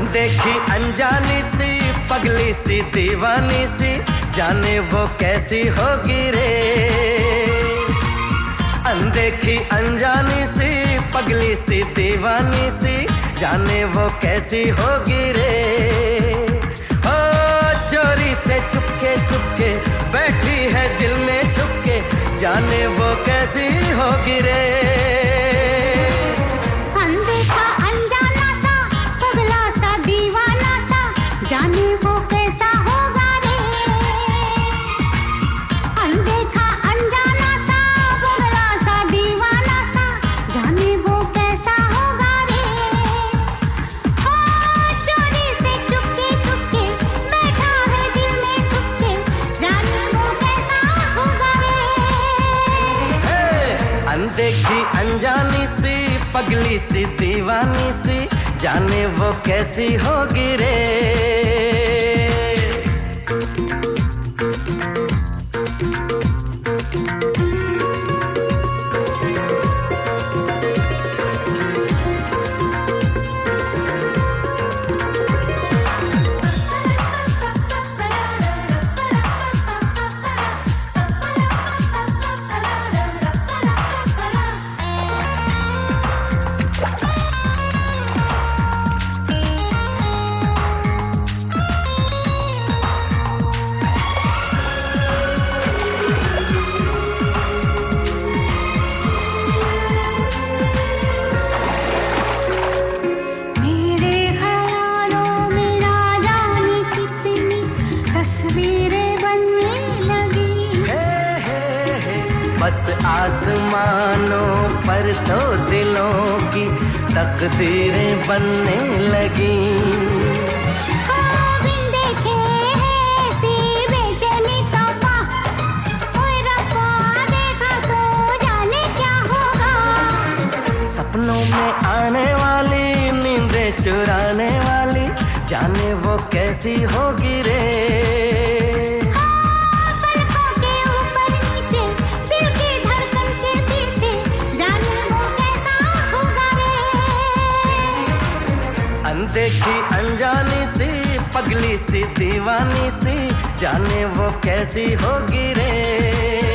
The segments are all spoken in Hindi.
अनदेखी अनजानी सी, पगली सी, दीवानी सी, जाने वो कैसी होगी रे। अनदेखी अनजानी सी, पगली सी, दीवानी सी, जाने वो कैसी होगी रे। ओ, चोरी से चुपके चुपके बैठी है दिल में छुपके, जाने वो कैसी होगी रे। अनदेखी अनजानी सी पगली सी दीवानी सी जाने वो कैसी होगी रे। बस आसमानों पर तो दिलों की तकदीरें बनने लगी। सपनों में आने वाली नींदें चुराने वाली जाने वो कैसी होगी रे। अनदेखी अनजानी सी पगली सी दीवानी सी जाने वो कैसी होगी रे।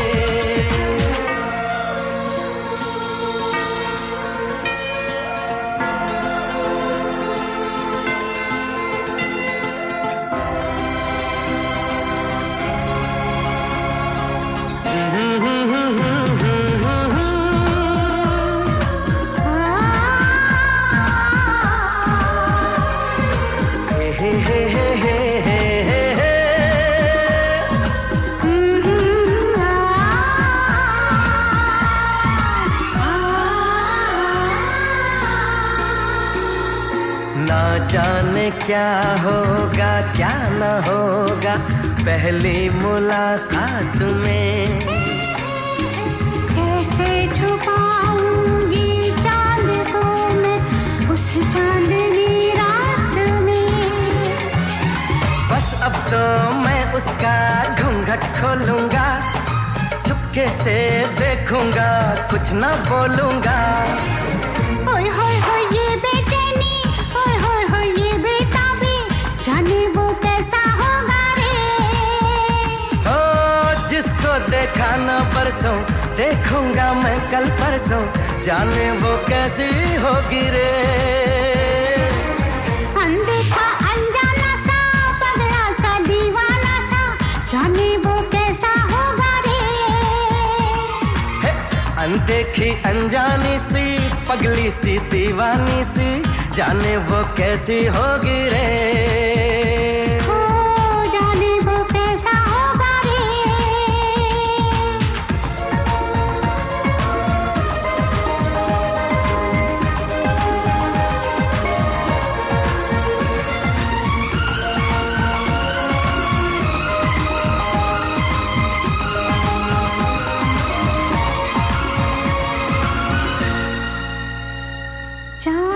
ना जाने क्या होगा क्या न होगा पहली मुलाकात में। कैसे छुपाऊँगी चाँद को मैं उस चांदनी रात में? बस अब तो मैं उसका घूंघट खोलूँगा चुपके से देखूँगा कुछ ना बोलूँगा। वो कैसा होगा रे? ओ जिसको देखा ना परसों देखूँगा मैं कल परसों जाने वो कैसी होगी रे। अनदेखा अनजाना सा पगला सा दीवाना सा जाने वो कैसा होगा रे? अनदेखी अनजानी सी पगली सी दीवानी सी जाने वो कैसी होगी रे? John.